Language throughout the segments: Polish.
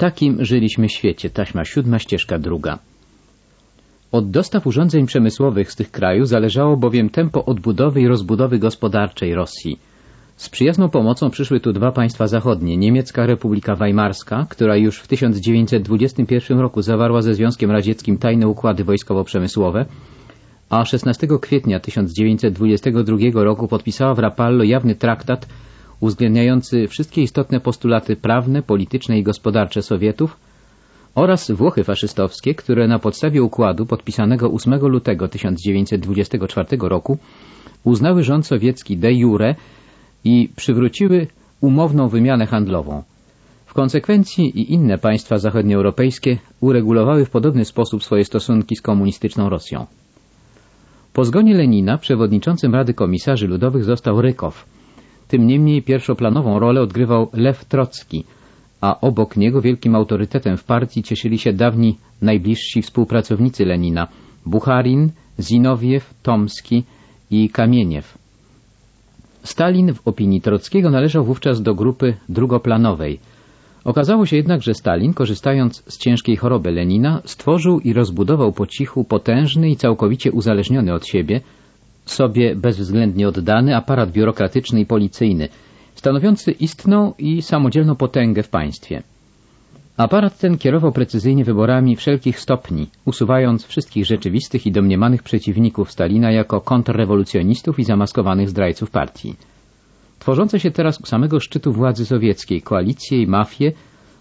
takim żyliśmy świecie. Taśma siódma, ścieżka druga. Od dostaw urządzeń przemysłowych z tych krajów zależało bowiem tempo odbudowy i rozbudowy gospodarczej Rosji. Z przyjazną pomocą przyszły tu dwa państwa zachodnie, niemiecka Republika Weimarska, która już w 1921 roku zawarła ze Związkiem Radzieckim tajne układy wojskowo-przemysłowe, a 16 kwietnia 1922 roku podpisała w Rapallo jawny traktat uwzględniający wszystkie istotne postulaty prawne, polityczne i gospodarcze Sowietów oraz Włochy faszystowskie, które na podstawie układu podpisanego 8 lutego 1924 roku uznały rząd sowiecki de jure i przywróciły umowną wymianę handlową. W konsekwencji i inne państwa zachodnioeuropejskie uregulowały w podobny sposób swoje stosunki z komunistyczną Rosją. Po zgonie Lenina przewodniczącym Rady Komisarzy Ludowych został Rykow. Tym niemniej pierwszoplanową rolę odgrywał Lew Trocki, a obok niego wielkim autorytetem w partii cieszyli się dawni najbliżsi współpracownicy Lenina Bucharin, Zinowiew, Tomski i Kamieniew. Stalin w opinii Trockiego należał wówczas do grupy drugoplanowej. Okazało się jednak, że Stalin, korzystając z ciężkiej choroby Lenina, stworzył i rozbudował po cichu potężny i całkowicie uzależniony od siebie, sobie bezwzględnie oddany aparat biurokratyczny i policyjny, stanowiący istną i samodzielną potęgę w państwie. Aparat ten kierował precyzyjnie wyborami wszelkich stopni, usuwając wszystkich rzeczywistych i domniemanych przeciwników Stalina jako kontrrewolucjonistów i zamaskowanych zdrajców partii. Tworzące się teraz u samego szczytu władzy sowieckiej koalicje i mafie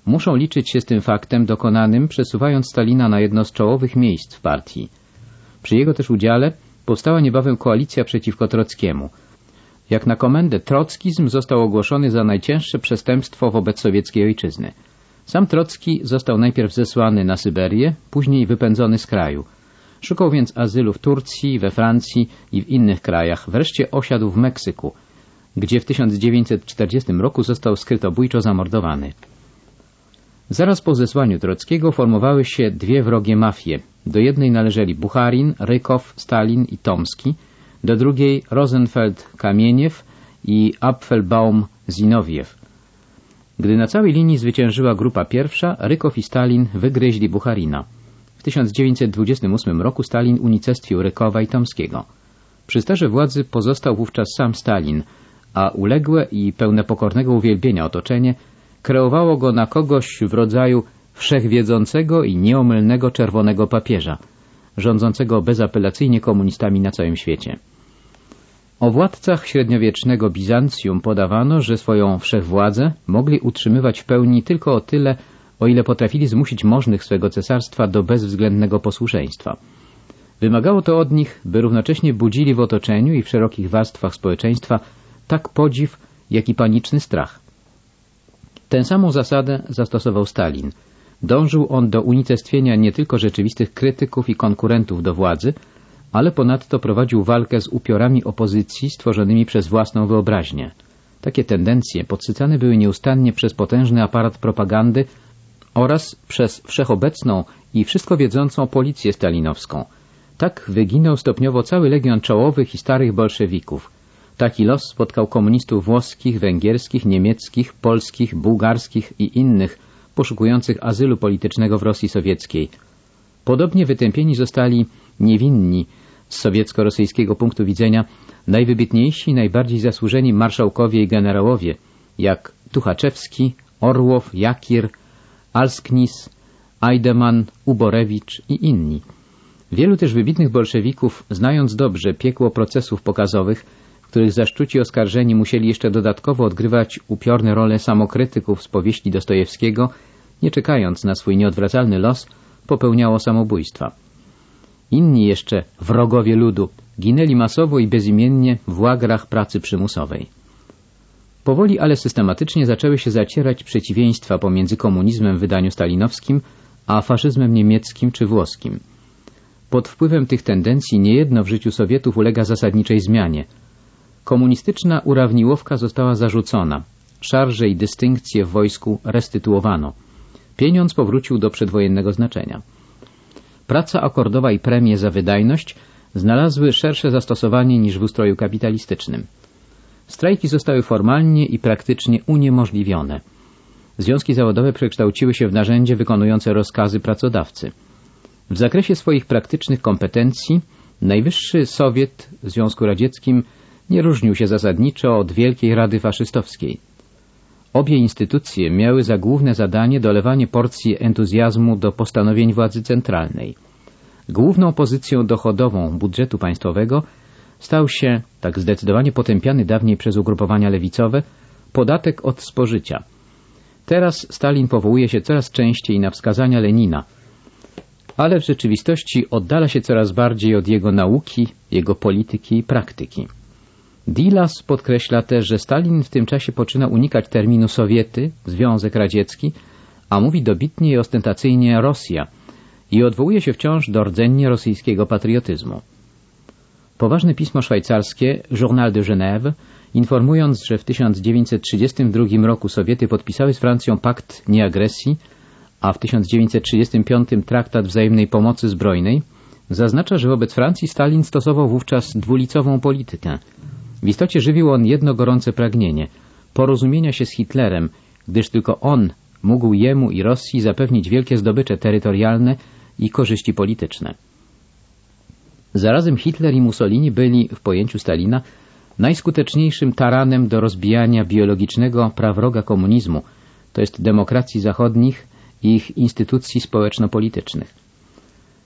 muszą liczyć się z tym faktem dokonanym, przesuwając Stalina na jedno z czołowych miejsc w partii. Przy jego też udziale powstała niebawem koalicja przeciwko Trockiemu. Jak na komendę trockizm został ogłoszony za najcięższe przestępstwo wobec sowieckiej ojczyzny. Sam Trocki został najpierw zesłany na Syberię, później wypędzony z kraju. Szukał więc azylu w Turcji, we Francji i w innych krajach. Wreszcie osiadł w Meksyku, gdzie w 1940 roku został skrytobójczo zamordowany. Zaraz po zesłaniu Trockiego formowały się dwie wrogie mafie. Do jednej należeli Bucharin, Rykow, Stalin i Tomski, do drugiej Rosenfeld, Kamieniew i Apfelbaum, Zinowiew. Gdy na całej linii zwyciężyła grupa pierwsza, Rykow i Stalin wygryźli Bucharina. W 1928 roku Stalin unicestwił Rykowa i Tomskiego. Przy sterze władzy pozostał wówczas sam Stalin, a uległe i pełne pokornego uwielbienia otoczenie kreowało go na kogoś w rodzaju wszechwiedzącego i nieomylnego czerwonego papieża, rządzącego bezapelacyjnie komunistami na całym świecie. O władcach średniowiecznego Bizancjum podawano, że swoją wszechwładzę mogli utrzymywać w pełni tylko o tyle, o ile potrafili zmusić możnych swego cesarstwa do bezwzględnego posłuszeństwa. Wymagało to od nich, by równocześnie budzili w otoczeniu i w szerokich warstwach społeczeństwa tak podziw, jak i paniczny strach. Tę samą zasadę zastosował Stalin. Dążył on do unicestwienia nie tylko rzeczywistych krytyków i konkurentów do władzy, ale ponadto prowadził walkę z upiorami opozycji stworzonymi przez własną wyobraźnię. Takie tendencje podsycane były nieustannie przez potężny aparat propagandy oraz przez wszechobecną i wszystko wiedzącą policję stalinowską. Tak wyginął stopniowo cały legion czołowych i starych bolszewików. Taki los spotkał komunistów włoskich, węgierskich, niemieckich, polskich, bułgarskich i innych poszukujących azylu politycznego w Rosji sowieckiej. Podobnie wytępieni zostali niewinni z sowiecko-rosyjskiego punktu widzenia najwybitniejsi, najbardziej zasłużeni marszałkowie i generałowie, jak Tuchaczewski, Orłow, Jakir, Alsknis, Ajdeman, Uborewicz i inni. Wielu też wybitnych bolszewików, znając dobrze piekło procesów pokazowych, których zaszczuci oskarżeni musieli jeszcze dodatkowo odgrywać upiorne role samokrytyków z powieści Dostojewskiego, nie czekając na swój nieodwracalny los, popełniało samobójstwa. Inni jeszcze, wrogowie ludu, ginęli masowo i bezimiennie w łagrach pracy przymusowej. Powoli, ale systematycznie zaczęły się zacierać przeciwieństwa pomiędzy komunizmem w wydaniu stalinowskim, a faszyzmem niemieckim czy włoskim. Pod wpływem tych tendencji niejedno w życiu Sowietów ulega zasadniczej zmianie. Komunistyczna urawniłowka została zarzucona, szarże i dystynkcje w wojsku restytuowano. Pieniądz powrócił do przedwojennego znaczenia. Praca akordowa i premie za wydajność znalazły szersze zastosowanie niż w ustroju kapitalistycznym. Strajki zostały formalnie i praktycznie uniemożliwione. Związki zawodowe przekształciły się w narzędzie wykonujące rozkazy pracodawcy. W zakresie swoich praktycznych kompetencji Najwyższy Sowiet w Związku Radzieckim nie różnił się zasadniczo od Wielkiej Rady Faszystowskiej. Obie instytucje miały za główne zadanie dolewanie porcji entuzjazmu do postanowień władzy centralnej. Główną pozycją dochodową budżetu państwowego stał się, tak zdecydowanie potępiany dawniej przez ugrupowania lewicowe, podatek od spożycia. Teraz Stalin powołuje się coraz częściej na wskazania Lenina, ale w rzeczywistości oddala się coraz bardziej od jego nauki, jego polityki i praktyki. Dilas podkreśla też, że Stalin w tym czasie poczyna unikać terminu Sowiety, Związek Radziecki, a mówi dobitnie i ostentacyjnie Rosja i odwołuje się wciąż do rdzennie rosyjskiego patriotyzmu. Poważne pismo szwajcarskie Journal de Genève, informując, że w 1932 roku Sowiety podpisały z Francją pakt nieagresji, a w 1935 traktat wzajemnej pomocy zbrojnej, zaznacza, że wobec Francji Stalin stosował wówczas dwulicową politykę. W istocie żywił on jedno gorące pragnienie – porozumienia się z Hitlerem, gdyż tylko on mógł jemu i Rosji zapewnić wielkie zdobycze terytorialne i korzyści polityczne. Zarazem Hitler i Mussolini byli, w pojęciu Stalina, najskuteczniejszym taranem do rozbijania biologicznego prawroga komunizmu, to jest demokracji zachodnich i ich instytucji społeczno-politycznych.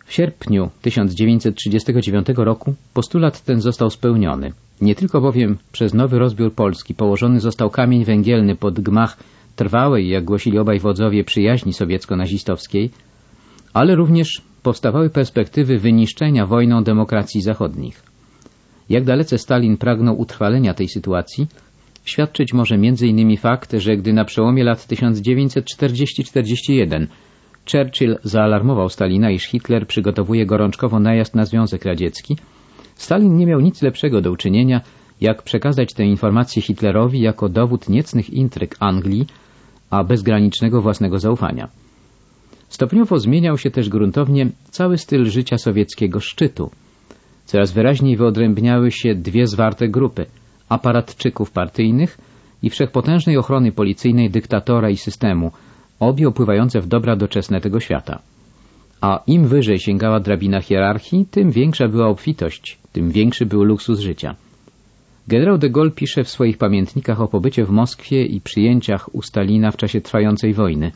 W sierpniu 1939 roku postulat ten został spełniony. Nie tylko bowiem przez nowy rozbiór Polski położony został kamień węgielny pod gmach trwałej, jak głosili obaj wodzowie, przyjaźni sowiecko-nazistowskiej, ale również powstawały perspektywy wyniszczenia wojną demokracji zachodnich. Jak dalece Stalin pragnął utrwalenia tej sytuacji, świadczyć może m.in. fakt, że gdy na przełomie lat 1940-41 Churchill zaalarmował Stalina, iż Hitler przygotowuje gorączkowo najazd na Związek Radziecki, Stalin nie miał nic lepszego do uczynienia, jak przekazać tę informację Hitlerowi jako dowód niecnych intryg Anglii, a bezgranicznego własnego zaufania. Stopniowo zmieniał się też gruntownie cały styl życia sowieckiego szczytu. Coraz wyraźniej wyodrębniały się dwie zwarte grupy – aparatczyków partyjnych i wszechpotężnej ochrony policyjnej dyktatora i systemu, obie opływające w dobra doczesne tego świata. A im wyżej sięgała drabina hierarchii, tym większa była obfitość, tym większy był luksus życia. Generał de Gaulle pisze w swoich pamiętnikach o pobycie w Moskwie i przyjęciach u Stalina w czasie trwającej wojny.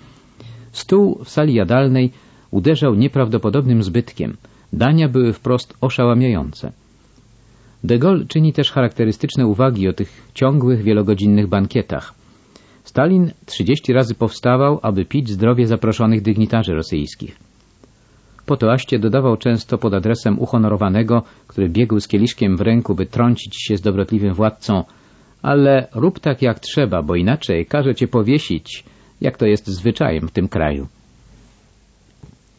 Stół w sali jadalnej uderzał nieprawdopodobnym zbytkiem. Dania były wprost oszałamiające. De Gaulle czyni też charakterystyczne uwagi o tych ciągłych, wielogodzinnych bankietach. Stalin 30 razy powstawał, aby pić zdrowie zaproszonych dygnitarzy rosyjskich. Po toaście dodawał często pod adresem uhonorowanego, który biegł z kieliszkiem w ręku, by trącić się z dobrotliwym władcą, ale rób tak jak trzeba, bo inaczej każe cię powiesić, jak to jest zwyczajem w tym kraju.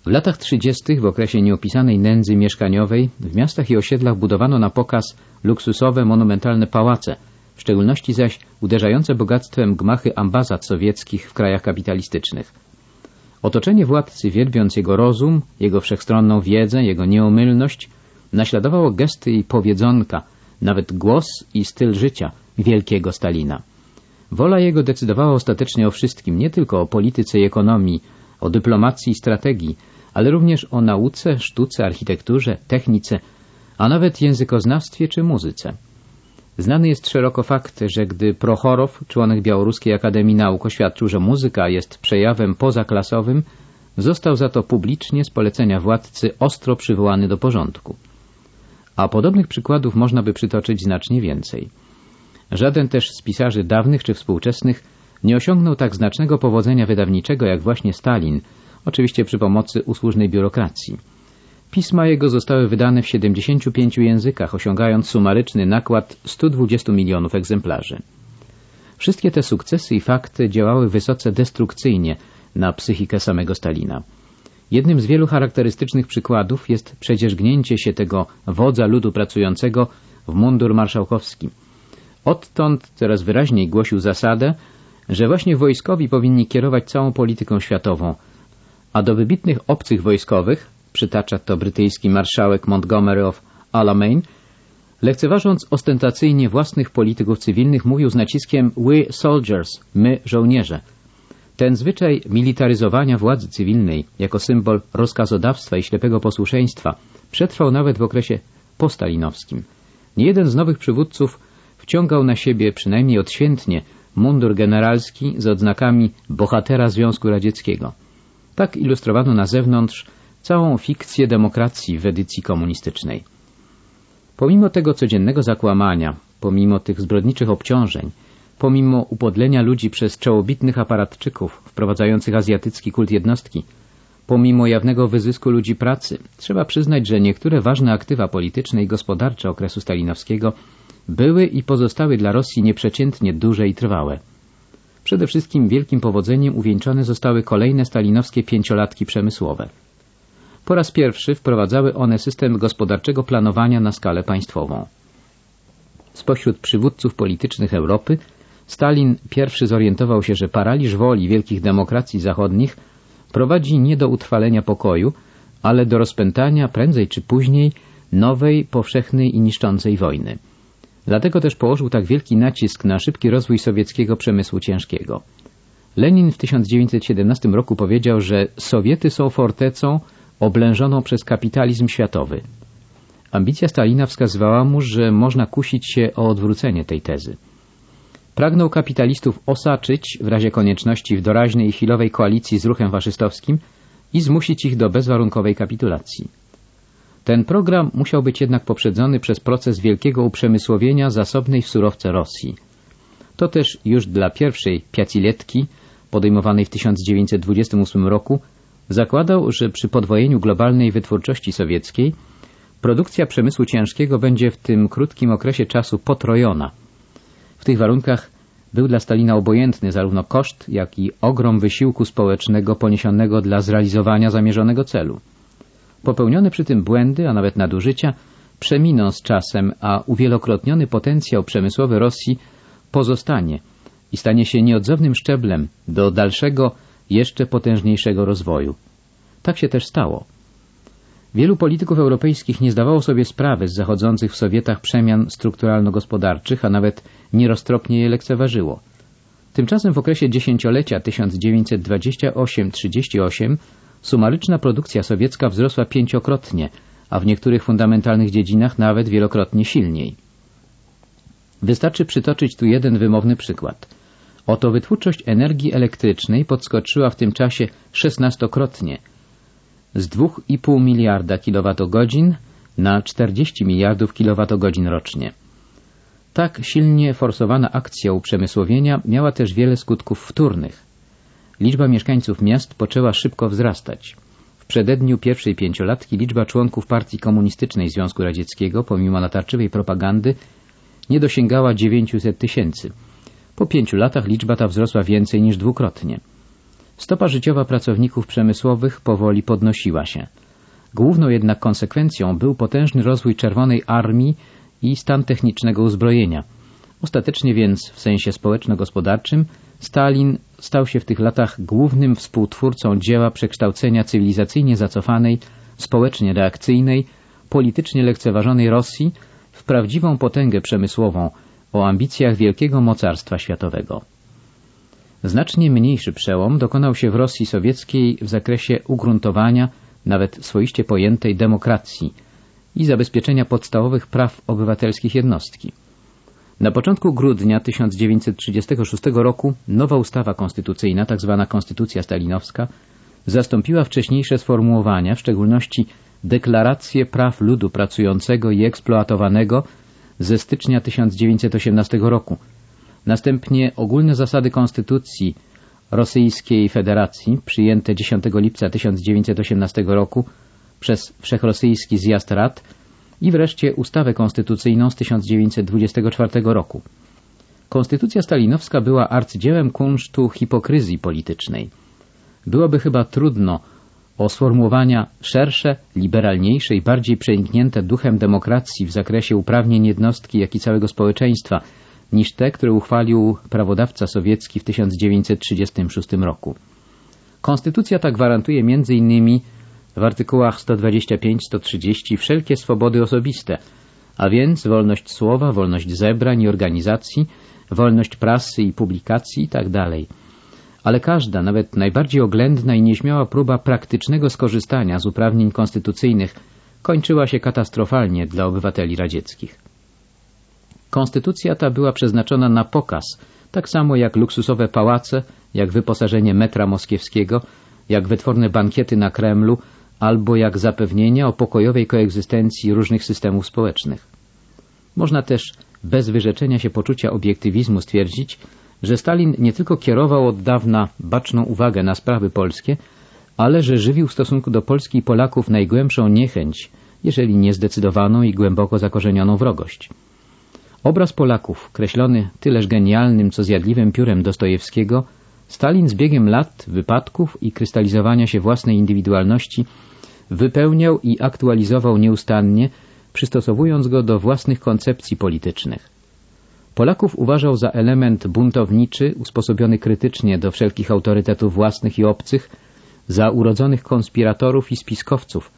W latach 30. w okresie nieopisanej nędzy mieszkaniowej w miastach i osiedlach budowano na pokaz luksusowe, monumentalne pałace, w szczególności zaś uderzające bogactwem gmachy ambasad sowieckich w krajach kapitalistycznych. Otoczenie władcy, wielbiąc jego rozum, jego wszechstronną wiedzę, jego nieomylność, naśladowało gesty i powiedzonka, nawet głos i styl życia wielkiego Stalina. Wola jego decydowała ostatecznie o wszystkim, nie tylko o polityce i ekonomii, o dyplomacji i strategii, ale również o nauce, sztuce, architekturze, technice, a nawet językoznawstwie czy muzyce. Znany jest szeroko fakt, że gdy Prochorow, członek Białoruskiej Akademii Nauk, oświadczył, że muzyka jest przejawem pozaklasowym, został za to publicznie z polecenia władcy ostro przywołany do porządku. A podobnych przykładów można by przytoczyć znacznie więcej. Żaden też z pisarzy dawnych czy współczesnych nie osiągnął tak znacznego powodzenia wydawniczego jak właśnie Stalin, oczywiście przy pomocy usłużnej biurokracji. Pisma jego zostały wydane w 75 językach, osiągając sumaryczny nakład 120 milionów egzemplarzy. Wszystkie te sukcesy i fakty działały wysoce destrukcyjnie na psychikę samego Stalina. Jednym z wielu charakterystycznych przykładów jest przedzierzgnięcie się tego wodza ludu pracującego w mundur marszałkowski. Odtąd coraz wyraźniej głosił zasadę, że właśnie wojskowi powinni kierować całą polityką światową, a do wybitnych obcych wojskowych przytacza to brytyjski marszałek Montgomery of Alamein, lekceważąc ostentacyjnie własnych polityków cywilnych, mówił z naciskiem we soldiers, my żołnierze. Ten zwyczaj militaryzowania władzy cywilnej jako symbol rozkazodawstwa i ślepego posłuszeństwa przetrwał nawet w okresie postalinowskim. Niejeden z nowych przywódców wciągał na siebie, przynajmniej odświętnie, mundur generalski z odznakami bohatera Związku Radzieckiego. Tak ilustrowano na zewnątrz całą fikcję demokracji w edycji komunistycznej. Pomimo tego codziennego zakłamania, pomimo tych zbrodniczych obciążeń, pomimo upodlenia ludzi przez czołobitnych aparatczyków wprowadzających azjatycki kult jednostki, pomimo jawnego wyzysku ludzi pracy, trzeba przyznać, że niektóre ważne aktywa polityczne i gospodarcze okresu stalinowskiego były i pozostały dla Rosji nieprzeciętnie duże i trwałe. Przede wszystkim wielkim powodzeniem uwieńczone zostały kolejne stalinowskie pięciolatki przemysłowe. Po raz pierwszy wprowadzały one system gospodarczego planowania na skalę państwową. Spośród przywódców politycznych Europy Stalin pierwszy zorientował się, że paraliż woli wielkich demokracji zachodnich prowadzi nie do utrwalenia pokoju, ale do rozpętania prędzej czy później nowej, powszechnej i niszczącej wojny. Dlatego też położył tak wielki nacisk na szybki rozwój sowieckiego przemysłu ciężkiego. Lenin w 1917 roku powiedział, że Sowiety są fortecą oblężoną przez kapitalizm światowy. Ambicja Stalina wskazywała mu, że można kusić się o odwrócenie tej tezy. Pragnął kapitalistów osaczyć w razie konieczności w doraźnej i chwilowej koalicji z ruchem faszystowskim i zmusić ich do bezwarunkowej kapitulacji. Ten program musiał być jednak poprzedzony przez proces wielkiego uprzemysłowienia zasobnej w surowce Rosji. To też już dla pierwszej piaciletki, podejmowanej w 1928 roku, zakładał, że przy podwojeniu globalnej wytwórczości sowieckiej produkcja przemysłu ciężkiego będzie w tym krótkim okresie czasu potrojona. W tych warunkach był dla Stalina obojętny zarówno koszt, jak i ogrom wysiłku społecznego poniesionego dla zrealizowania zamierzonego celu. Popełnione przy tym błędy, a nawet nadużycia, przeminą z czasem, a uwielokrotniony potencjał przemysłowy Rosji pozostanie i stanie się nieodzownym szczeblem do dalszego, jeszcze potężniejszego rozwoju. Tak się też stało. Wielu polityków europejskich nie zdawało sobie sprawy z zachodzących w Sowietach przemian strukturalno-gospodarczych, a nawet nieroztropnie je lekceważyło. Tymczasem w okresie dziesięciolecia 1928-38 sumaryczna produkcja sowiecka wzrosła pięciokrotnie, a w niektórych fundamentalnych dziedzinach nawet wielokrotnie silniej. Wystarczy przytoczyć tu jeden wymowny przykład. Oto wytwórczość energii elektrycznej podskoczyła w tym czasie szesnastokrotnie z 2,5 miliarda kilowatogodzin na 40 miliardów kilowatogodzin rocznie. Tak silnie forsowana akcja uprzemysłowienia miała też wiele skutków wtórnych. Liczba mieszkańców miast poczęła szybko wzrastać. W przededniu pierwszej pięciolatki liczba członków partii komunistycznej Związku Radzieckiego, pomimo natarczywej propagandy, nie dosięgała 900 tysięcy. Po pięciu latach liczba ta wzrosła więcej niż dwukrotnie. Stopa życiowa pracowników przemysłowych powoli podnosiła się. Główną jednak konsekwencją był potężny rozwój Czerwonej Armii i stan technicznego uzbrojenia. Ostatecznie więc w sensie społeczno-gospodarczym Stalin stał się w tych latach głównym współtwórcą dzieła przekształcenia cywilizacyjnie zacofanej, społecznie reakcyjnej, politycznie lekceważonej Rosji w prawdziwą potęgę przemysłową o ambicjach wielkiego mocarstwa światowego. Znacznie mniejszy przełom dokonał się w Rosji sowieckiej w zakresie ugruntowania nawet swoiście pojętej demokracji i zabezpieczenia podstawowych praw obywatelskich jednostki. Na początku grudnia 1936 roku nowa ustawa konstytucyjna, tzw. Tak konstytucja stalinowska, zastąpiła wcześniejsze sformułowania, w szczególności deklarację praw ludu pracującego i eksploatowanego ze stycznia 1918 roku. Następnie ogólne zasady konstytucji Rosyjskiej Federacji, przyjęte 10 lipca 1918 roku przez Wszechrosyjski Zjazd Rad, i wreszcie ustawę konstytucyjną z 1924 roku. Konstytucja stalinowska była arcydziełem kunsztu hipokryzji politycznej. Byłoby chyba trudno o sformułowania szersze, liberalniejsze i bardziej przeniknięte duchem demokracji w zakresie uprawnień jednostki, jak i całego społeczeństwa, niż te, które uchwalił prawodawca sowiecki w 1936 roku. Konstytucja ta gwarantuje innymi w artykułach 125-130 wszelkie swobody osobiste, a więc wolność słowa, wolność zebrań i organizacji, wolność prasy i publikacji itd. Ale każda, nawet najbardziej oględna i nieśmiała próba praktycznego skorzystania z uprawnień konstytucyjnych kończyła się katastrofalnie dla obywateli radzieckich. Konstytucja ta była przeznaczona na pokaz, tak samo jak luksusowe pałace, jak wyposażenie metra moskiewskiego, jak wytworne bankiety na Kremlu, albo jak zapewnienia o pokojowej koegzystencji różnych systemów społecznych. Można też bez wyrzeczenia się poczucia obiektywizmu stwierdzić, że Stalin nie tylko kierował od dawna baczną uwagę na sprawy polskie, ale że żywił w stosunku do Polski i Polaków najgłębszą niechęć, jeżeli nie zdecydowaną i głęboko zakorzenioną wrogość. Obraz Polaków, kreślony tyleż genialnym, co zjadliwym piórem Dostojewskiego, Stalin z biegiem lat, wypadków i krystalizowania się własnej indywidualności wypełniał i aktualizował nieustannie, przystosowując go do własnych koncepcji politycznych. Polaków uważał za element buntowniczy, usposobiony krytycznie do wszelkich autorytetów własnych i obcych, za urodzonych konspiratorów i spiskowców,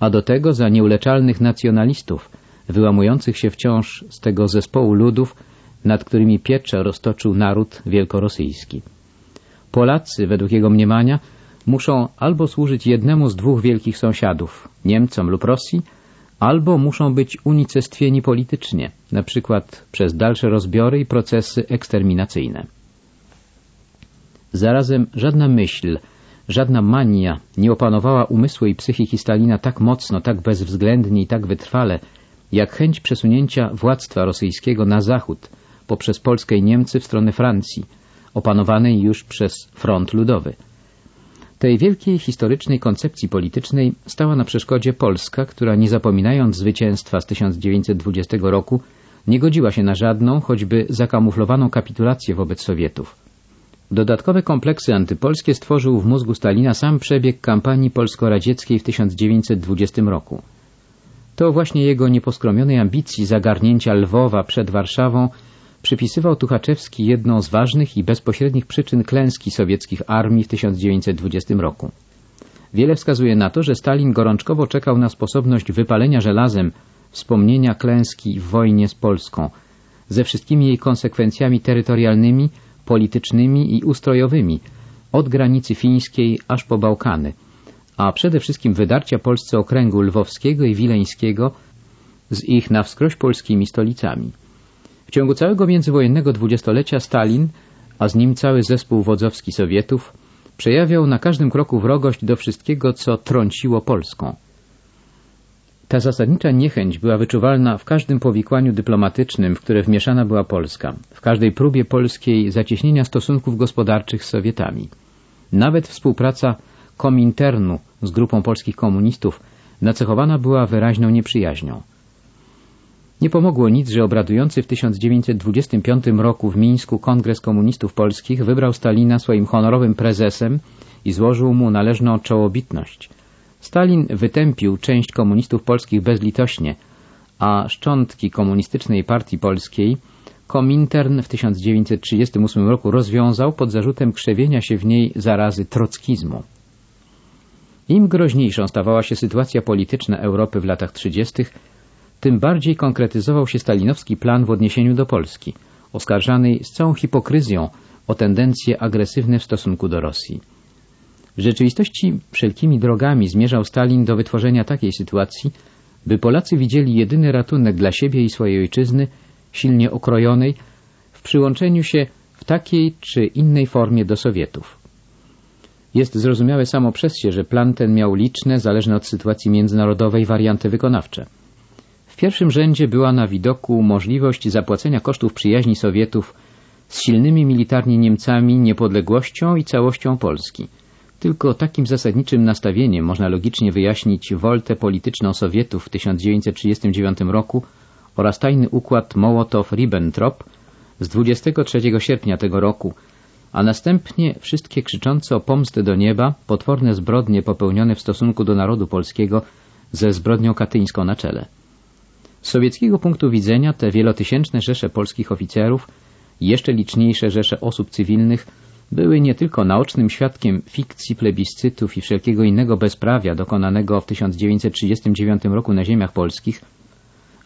a do tego za nieuleczalnych nacjonalistów, wyłamujących się wciąż z tego zespołu ludów, nad którymi piecze roztoczył naród wielkorosyjski. Polacy, według jego mniemania, muszą albo służyć jednemu z dwóch wielkich sąsiadów, Niemcom lub Rosji, albo muszą być unicestwieni politycznie, na przykład przez dalsze rozbiory i procesy eksterminacyjne. Zarazem żadna myśl, żadna mania nie opanowała umysłu i psychiki Stalina tak mocno, tak bezwzględnie i tak wytrwale, jak chęć przesunięcia władztwa rosyjskiego na zachód poprzez Polskę i Niemcy w stronę Francji, opanowanej już przez front ludowy. Tej wielkiej historycznej koncepcji politycznej stała na przeszkodzie Polska, która nie zapominając zwycięstwa z 1920 roku nie godziła się na żadną, choćby zakamuflowaną kapitulację wobec Sowietów. Dodatkowe kompleksy antypolskie stworzył w mózgu Stalina sam przebieg kampanii polsko-radzieckiej w 1920 roku. To właśnie jego nieposkromionej ambicji zagarnięcia Lwowa przed Warszawą przypisywał Tuchaczewski jedną z ważnych i bezpośrednich przyczyn klęski sowieckich armii w 1920 roku. Wiele wskazuje na to, że Stalin gorączkowo czekał na sposobność wypalenia żelazem wspomnienia klęski w wojnie z Polską, ze wszystkimi jej konsekwencjami terytorialnymi, politycznymi i ustrojowymi, od granicy fińskiej aż po Bałkany, a przede wszystkim wydarcia Polsce okręgu lwowskiego i wileńskiego z ich na wskroś polskimi stolicami. W ciągu całego międzywojennego dwudziestolecia Stalin, a z nim cały zespół wodzowski Sowietów, przejawiał na każdym kroku wrogość do wszystkiego, co trąciło Polską. Ta zasadnicza niechęć była wyczuwalna w każdym powikłaniu dyplomatycznym, w które wmieszana była Polska, w każdej próbie polskiej zacieśnienia stosunków gospodarczych z Sowietami. Nawet współpraca Kominternu z grupą polskich komunistów nacechowana była wyraźną nieprzyjaźnią. Nie pomogło nic, że obradujący w 1925 roku w Mińsku Kongres Komunistów Polskich wybrał Stalina swoim honorowym prezesem i złożył mu należną czołobitność. Stalin wytępił część komunistów polskich bezlitośnie, a szczątki Komunistycznej Partii Polskiej Komintern w 1938 roku rozwiązał pod zarzutem krzewienia się w niej zarazy trockizmu. Im groźniejszą stawała się sytuacja polityczna Europy w latach 30., tym bardziej konkretyzował się stalinowski plan w odniesieniu do Polski, oskarżanej z całą hipokryzją o tendencje agresywne w stosunku do Rosji. W rzeczywistości wszelkimi drogami zmierzał Stalin do wytworzenia takiej sytuacji, by Polacy widzieli jedyny ratunek dla siebie i swojej ojczyzny, silnie okrojonej, w przyłączeniu się w takiej czy innej formie do Sowietów. Jest zrozumiałe samo przez się, że plan ten miał liczne, zależne od sytuacji międzynarodowej, warianty wykonawcze. Pierwszym rzędzie była na widoku możliwość zapłacenia kosztów przyjaźni Sowietów z silnymi militarnie Niemcami, niepodległością i całością Polski. Tylko takim zasadniczym nastawieniem można logicznie wyjaśnić woltę polityczną Sowietów w 1939 roku oraz tajny układ Mołotow-Ribbentrop z 23 sierpnia tego roku, a następnie wszystkie krzyczące o pomstę do nieba potworne zbrodnie popełnione w stosunku do narodu polskiego ze zbrodnią katyńską na czele. Z sowieckiego punktu widzenia te wielotysięczne rzesze polskich oficerów jeszcze liczniejsze rzesze osób cywilnych były nie tylko naocznym świadkiem fikcji plebiscytów i wszelkiego innego bezprawia dokonanego w 1939 roku na ziemiach polskich,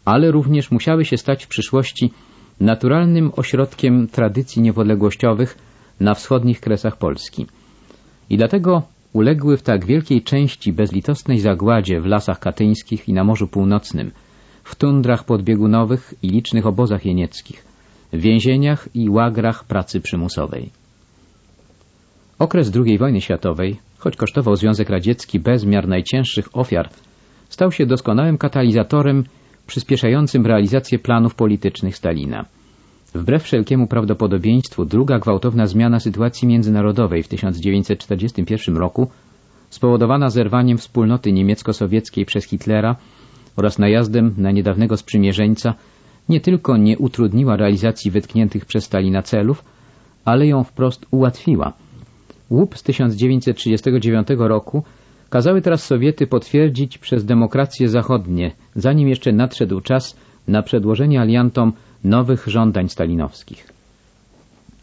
ale również musiały się stać w przyszłości naturalnym ośrodkiem tradycji niepodległościowych na wschodnich kresach Polski. I dlatego uległy w tak wielkiej części bezlitosnej zagładzie w lasach katyńskich i na Morzu Północnym, w tundrach podbiegunowych i licznych obozach jenieckich, w więzieniach i łagrach pracy przymusowej. Okres II wojny światowej, choć kosztował Związek Radziecki bezmiar najcięższych ofiar, stał się doskonałym katalizatorem przyspieszającym realizację planów politycznych Stalina. Wbrew wszelkiemu prawdopodobieństwu druga gwałtowna zmiana sytuacji międzynarodowej w 1941 roku, spowodowana zerwaniem wspólnoty niemiecko-sowieckiej przez Hitlera oraz najazdem na niedawnego sprzymierzeńca, nie tylko nie utrudniła realizacji wytkniętych przez Stalina celów, ale ją wprost ułatwiła. Łup z 1939 roku kazały teraz Sowiety potwierdzić przez demokracje zachodnie, zanim jeszcze nadszedł czas na przedłożenie aliantom nowych żądań stalinowskich.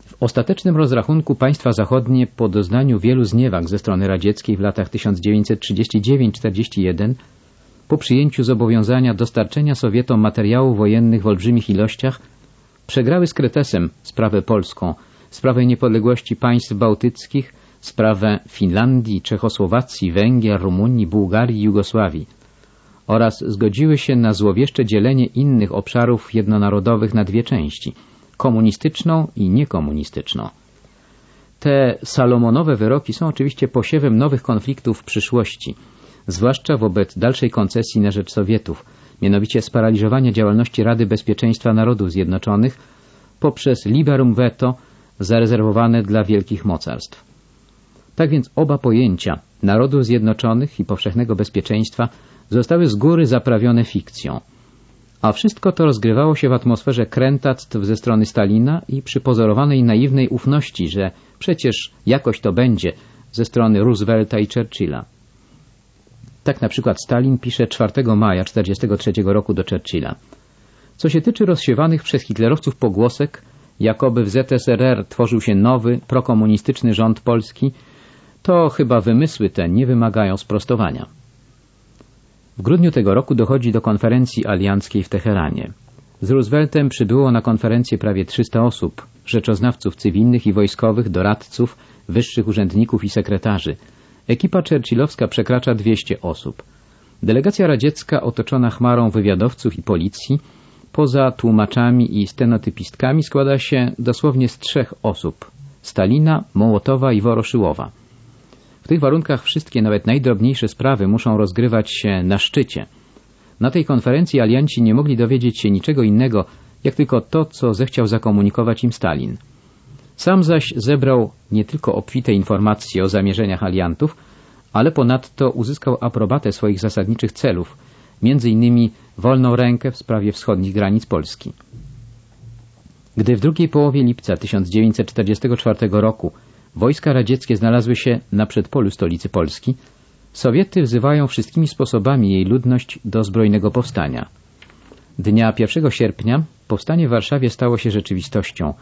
W ostatecznym rozrachunku państwa zachodnie po doznaniu wielu zniewag ze strony radzieckiej w latach 1939-41 po przyjęciu zobowiązania dostarczenia Sowietom materiałów wojennych w olbrzymich ilościach przegrały z Kretesem sprawę polską, sprawę niepodległości państw bałtyckich, sprawę Finlandii, Czechosłowacji, Węgier, Rumunii, Bułgarii i Jugosławii oraz zgodziły się na złowieszcze dzielenie innych obszarów jednonarodowych na dwie części komunistyczną i niekomunistyczną. Te salomonowe wyroki są oczywiście posiewem nowych konfliktów w przyszłości, zwłaszcza wobec dalszej koncesji na rzecz Sowietów, mianowicie sparaliżowania działalności Rady Bezpieczeństwa Narodów Zjednoczonych poprzez liberum veto zarezerwowane dla wielkich mocarstw. Tak więc oba pojęcia Narodów Zjednoczonych i powszechnego bezpieczeństwa zostały z góry zaprawione fikcją. A wszystko to rozgrywało się w atmosferze krętactw ze strony Stalina i przy pozorowanej naiwnej ufności, że przecież jakoś to będzie ze strony Roosevelta i Churchilla. Tak na przykład Stalin pisze 4 maja 1943 roku do Churchilla. Co się tyczy rozsiewanych przez hitlerowców pogłosek, jakoby w ZSRR tworzył się nowy, prokomunistyczny rząd polski, to chyba wymysły te nie wymagają sprostowania. W grudniu tego roku dochodzi do konferencji alianckiej w Teheranie. Z Rooseveltem przybyło na konferencję prawie 300 osób, rzeczoznawców cywilnych i wojskowych, doradców, wyższych urzędników i sekretarzy. Ekipa churchillowska przekracza 200 osób. Delegacja radziecka otoczona chmarą wywiadowców i policji, poza tłumaczami i stenotypistkami składa się dosłownie z trzech osób. Stalina, Mołotowa i Woroszyłowa. W tych warunkach wszystkie, nawet najdrobniejsze sprawy muszą rozgrywać się na szczycie. Na tej konferencji alianci nie mogli dowiedzieć się niczego innego, jak tylko to, co zechciał zakomunikować im Stalin. Sam zaś zebrał nie tylko obfite informacje o zamierzeniach aliantów, ale ponadto uzyskał aprobatę swoich zasadniczych celów, innymi wolną rękę w sprawie wschodnich granic Polski. Gdy w drugiej połowie lipca 1944 roku Wojska radzieckie znalazły się na przedpolu stolicy Polski. Sowiety wzywają wszystkimi sposobami jej ludność do zbrojnego powstania. Dnia 1 sierpnia powstanie w Warszawie stało się rzeczywistością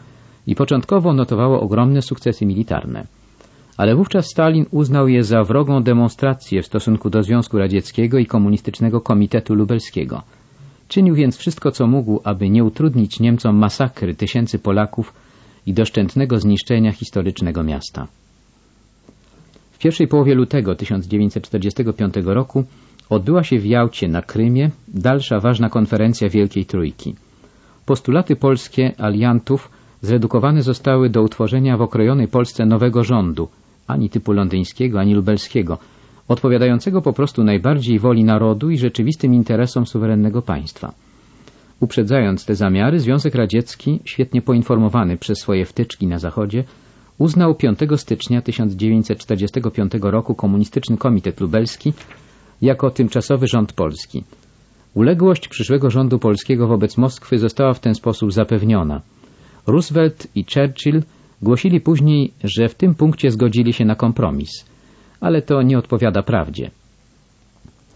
i początkowo notowało ogromne sukcesy militarne. Ale wówczas Stalin uznał je za wrogą demonstrację w stosunku do Związku Radzieckiego i Komunistycznego Komitetu Lubelskiego. Czynił więc wszystko, co mógł, aby nie utrudnić Niemcom masakry tysięcy Polaków i doszczętnego zniszczenia historycznego miasta. W pierwszej połowie lutego 1945 roku odbyła się w Jałcie na Krymie dalsza ważna konferencja Wielkiej Trójki. Postulaty polskie aliantów zredukowane zostały do utworzenia w okrojonej Polsce nowego rządu, ani typu londyńskiego, ani lubelskiego, odpowiadającego po prostu najbardziej woli narodu i rzeczywistym interesom suwerennego państwa. Uprzedzając te zamiary, Związek Radziecki, świetnie poinformowany przez swoje wtyczki na Zachodzie, uznał 5 stycznia 1945 roku Komunistyczny Komitet Lubelski jako tymczasowy rząd polski. Uległość przyszłego rządu polskiego wobec Moskwy została w ten sposób zapewniona. Roosevelt i Churchill głosili później, że w tym punkcie zgodzili się na kompromis, ale to nie odpowiada prawdzie.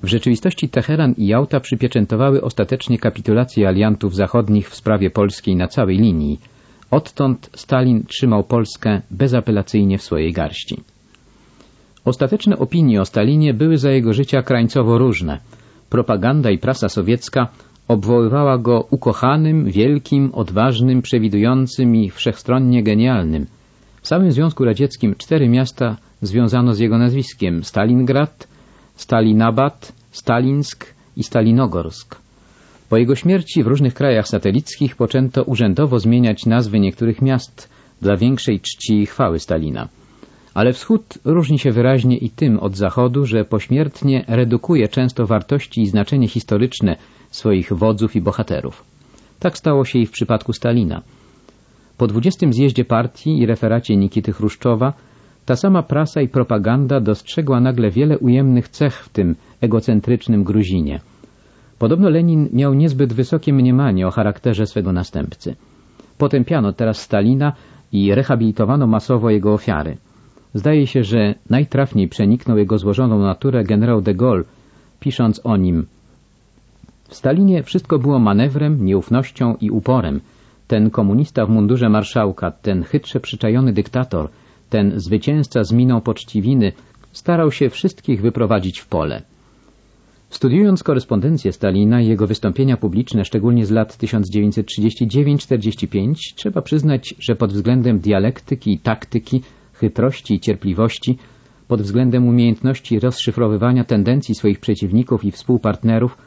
W rzeczywistości Teheran i Jałta przypieczętowały ostatecznie kapitulację aliantów zachodnich w sprawie polskiej na całej linii. Odtąd Stalin trzymał Polskę bezapelacyjnie w swojej garści. Ostateczne opinie o Stalinie były za jego życia krańcowo różne. Propaganda i prasa sowiecka obwoływała go ukochanym, wielkim, odważnym, przewidującym i wszechstronnie genialnym. W samym Związku Radzieckim cztery miasta związano z jego nazwiskiem Stalingrad, Stalinabad, Stalinsk i Stalinogorsk. Po jego śmierci w różnych krajach satelickich poczęto urzędowo zmieniać nazwy niektórych miast dla większej czci i chwały Stalina. Ale wschód różni się wyraźnie i tym od zachodu, że pośmiertnie redukuje często wartości i znaczenie historyczne swoich wodzów i bohaterów. Tak stało się i w przypadku Stalina. Po 20 zjeździe partii i referacie Nikity Chruszczowa ta sama prasa i propaganda dostrzegła nagle wiele ujemnych cech w tym egocentrycznym Gruzinie. Podobno Lenin miał niezbyt wysokie mniemanie o charakterze swego następcy. Potępiano teraz Stalina i rehabilitowano masowo jego ofiary. Zdaje się, że najtrafniej przeniknął jego złożoną naturę generał de Gaulle, pisząc o nim W Stalinie wszystko było manewrem, nieufnością i uporem. Ten komunista w mundurze marszałka, ten chytrze przyczajony dyktator, ten zwycięzca z miną poczciwiny starał się wszystkich wyprowadzić w pole. Studiując korespondencję Stalina i jego wystąpienia publiczne, szczególnie z lat 1939-45, trzeba przyznać, że pod względem dialektyki i taktyki, chytrości i cierpliwości, pod względem umiejętności rozszyfrowywania tendencji swoich przeciwników i współpartnerów,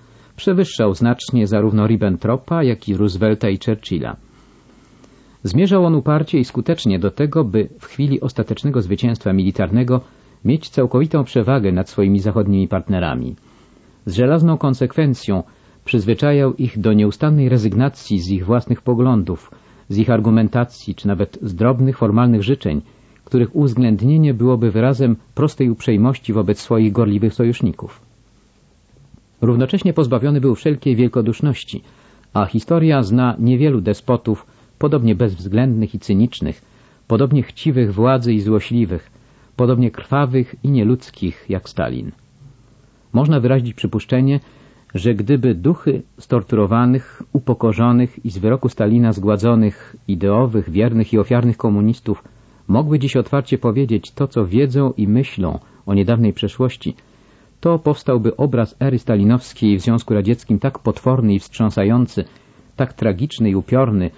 przewyższał znacznie zarówno Ribbentropa, jak i Roosevelta i Churchilla. Zmierzał on uparcie i skutecznie do tego, by w chwili ostatecznego zwycięstwa militarnego mieć całkowitą przewagę nad swoimi zachodnimi partnerami. Z żelazną konsekwencją przyzwyczajał ich do nieustannej rezygnacji z ich własnych poglądów, z ich argumentacji, czy nawet z drobnych formalnych życzeń, których uwzględnienie byłoby wyrazem prostej uprzejmości wobec swoich gorliwych sojuszników. Równocześnie pozbawiony był wszelkiej wielkoduszności, a historia zna niewielu despotów, podobnie bezwzględnych i cynicznych, podobnie chciwych władzy i złośliwych, podobnie krwawych i nieludzkich jak Stalin. Można wyrazić przypuszczenie, że gdyby duchy storturowanych, upokorzonych i z wyroku Stalina zgładzonych, ideowych, wiernych i ofiarnych komunistów mogły dziś otwarcie powiedzieć to, co wiedzą i myślą o niedawnej przeszłości, to powstałby obraz ery stalinowskiej w Związku Radzieckim tak potworny i wstrząsający, tak tragiczny i upiorny,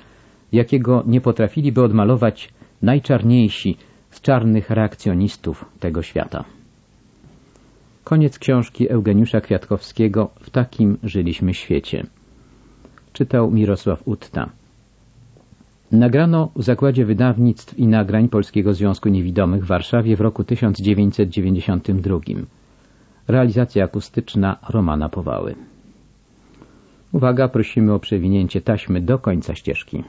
jakiego nie potrafiliby odmalować najczarniejsi z czarnych reakcjonistów tego świata. Koniec książki Eugeniusza Kwiatkowskiego W takim żyliśmy świecie. Czytał Mirosław Utta. Nagrano w Zakładzie Wydawnictw i Nagrań Polskiego Związku Niewidomych w Warszawie w roku 1992. Realizacja akustyczna Romana Powały. Uwaga, prosimy o przewinięcie taśmy do końca ścieżki.